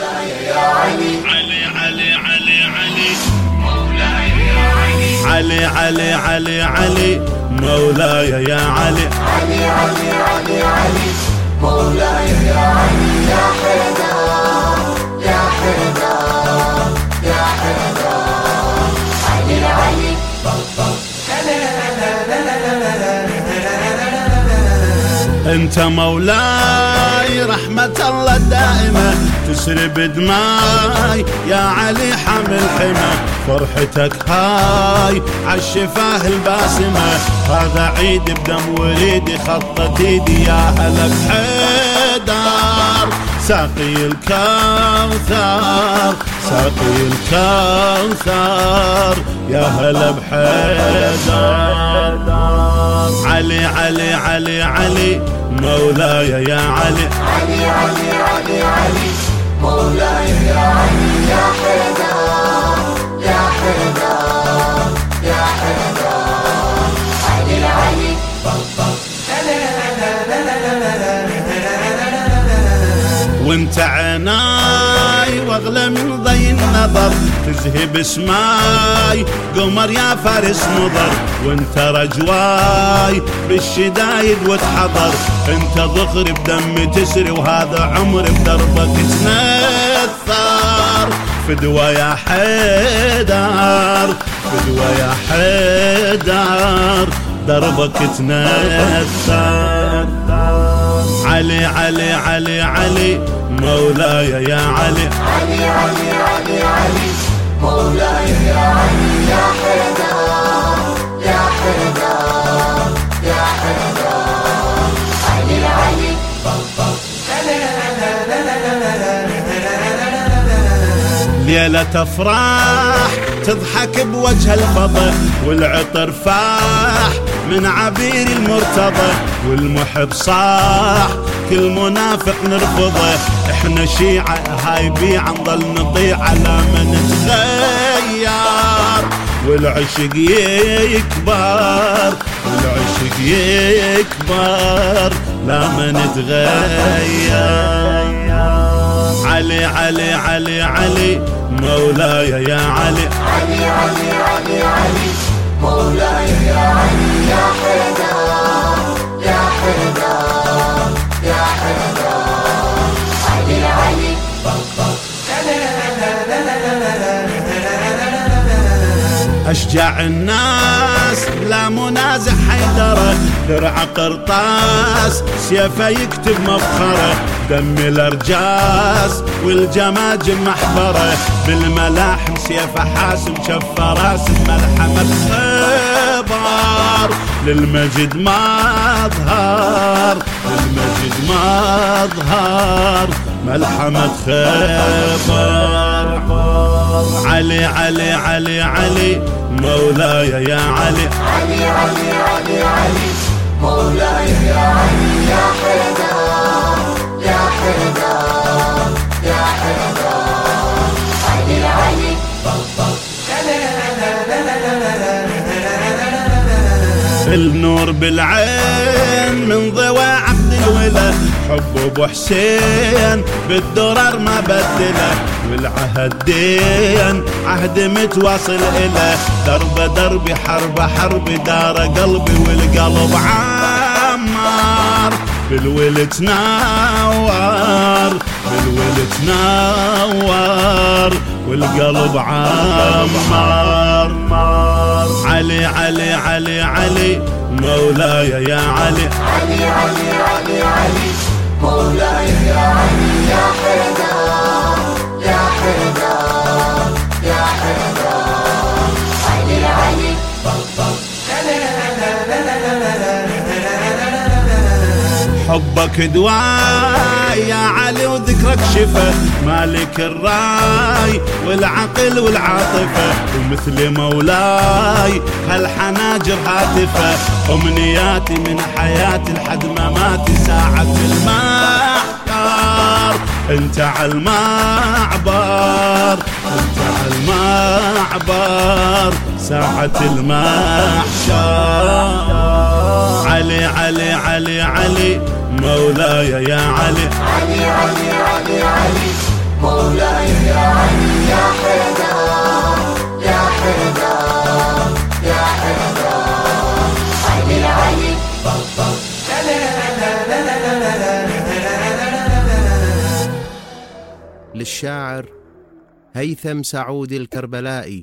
مولاي يا علي علي علي علي علي مولاي يا علي علي علي علي علي مولاي يا علي علي علي علي مولاي يا علي يا حيدر يا حيدر يا علي علي انت مولاي رحمة الله الدائمة تسري بدماي يا علي حمل حمى فرحتك هاي. عالشفاه الباسمة هذا عيد بدم وريدي خطت ايدي يا هلا بحيدر ساقي الكوثر ساقي الكوثر يا هلا بحيدر علي علي علي علي. مولاي يا علي. علي علي علي علي. مولاي يا علي يا حيدر يا حيدر يا حيدر. علي علي. وانت من ضي النظر تذهب سماي قمر يا فارس نظر وانت رجواي. بالشدايد وتحضر انت ضخر بدم تسري وهذا عمر بدربك تنثر. فدوى يا حيدر فدوى يا حيدر دربك تنثر. علي علي علي علي. مولاي يا علي. علي علي علي علي. مولاي يا علي. يا حيدر يا حيدر يا حيدر. علي علي. ليلة افراح تضحك بوجه الفضل والعطر فاح من عبير المرتضى والمحب صاح. كل منافق نرفضه. إحنا شيعة هاي بيعة نضل نطيع على من تغير والعشق يكبر والعشق يكبر لا من تغير. علي علي علي علي مولاي يا علي. علي علي علي علي مولاي يا علي يا حيدر أشجع الناس لا منازع حيدرة درع قرطاس سيفه يكتب مفخرة. دم الأرجاس والجماجم محبرة بالملاحم سيفه حاسم شف راسم ملحمة خبر للمجد ما ظهر للمجد ما ظهر ملحمة خبر علي علي علي علي. مولاي يا علي. علي علي علي علي مولاي يا علي يا حيدر يا حيدر يا حيدر علي علي النور بالعين من ضوى الولا حب أبو حسين بالدرر ما بدله والعهد دين عهد متواصل إله. درب دربي حرب حرب دار قلبي والقلب عمار. بالولد تنور بالولد تنور والقلب عمار. علي علي علي علي. مولاي يا علي. علي علي علي علي. مولاي يا علي يا حيدر يا حيدر. حبك دواي يا علي وذكرك شفا مالك الراي والعقل والعاطفة ومثل مولاي هالحناجر هاتفة. أمنياتي من حياتي لحد مماتي ساعة المحتار أنت عالمعبر أنت عالمعبر ساعة المحشر علي علي علي علي. مولاي يا علي. علي علي علي علي. مولاي يا علي يا حيدر يا حيدر يا حيدر. علي علي. للشاعر هيثم سعود الكربلائي.